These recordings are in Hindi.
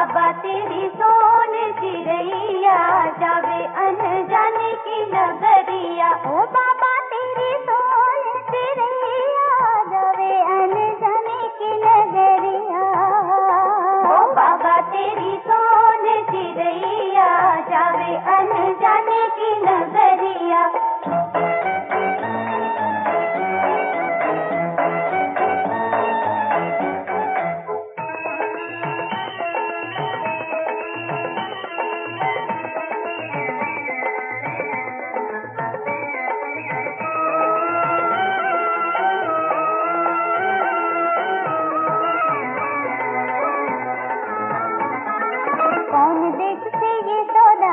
बाबा तेरी सोन चिड़ैया जावे अनजाने की नगरिया। ओ बाबा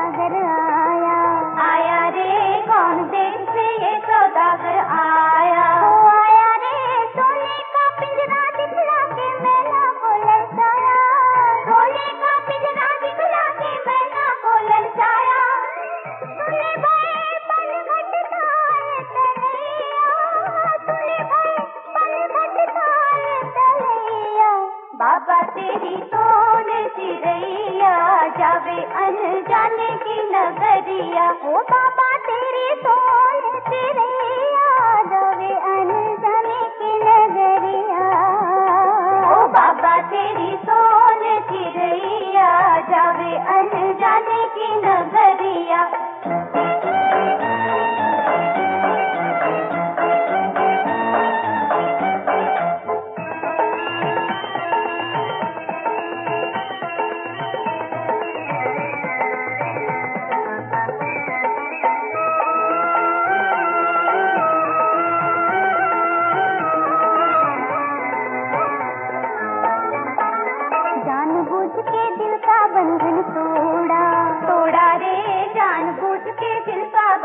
सौदागर आया। आया रे कौन देश से ये सौदागर बाबा तेरी सोन चिड़ैया जावे अनजाने की नगरिया। ओ बाबा तेरी सोन चिड़ैया जावे अनजाने की नगरिया। ओ बाबा तेरी सोन चिड़ैया जावे अनजाने की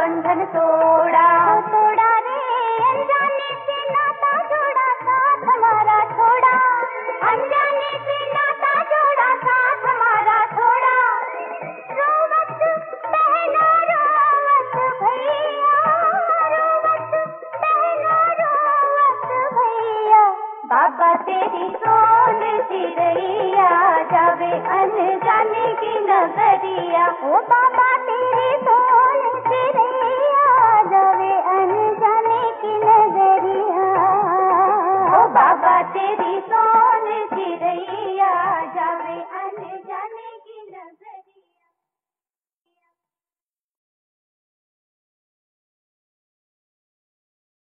बंधन तोड़ा। तोड़ा रे, अनजाने से नाता जोड़ा, साथ हमारा छोड़ा। अनजाने से नाता जोड़ा, साथ हमारा छोड़ा। रोवत, बहना रोवत भैया। रोवत, बहना रोवत भैया। बाबा तेरी सोन चिड़ैया, जावे अनजाने की नगरिया। ओ बाबा 爸爸，弟弟说。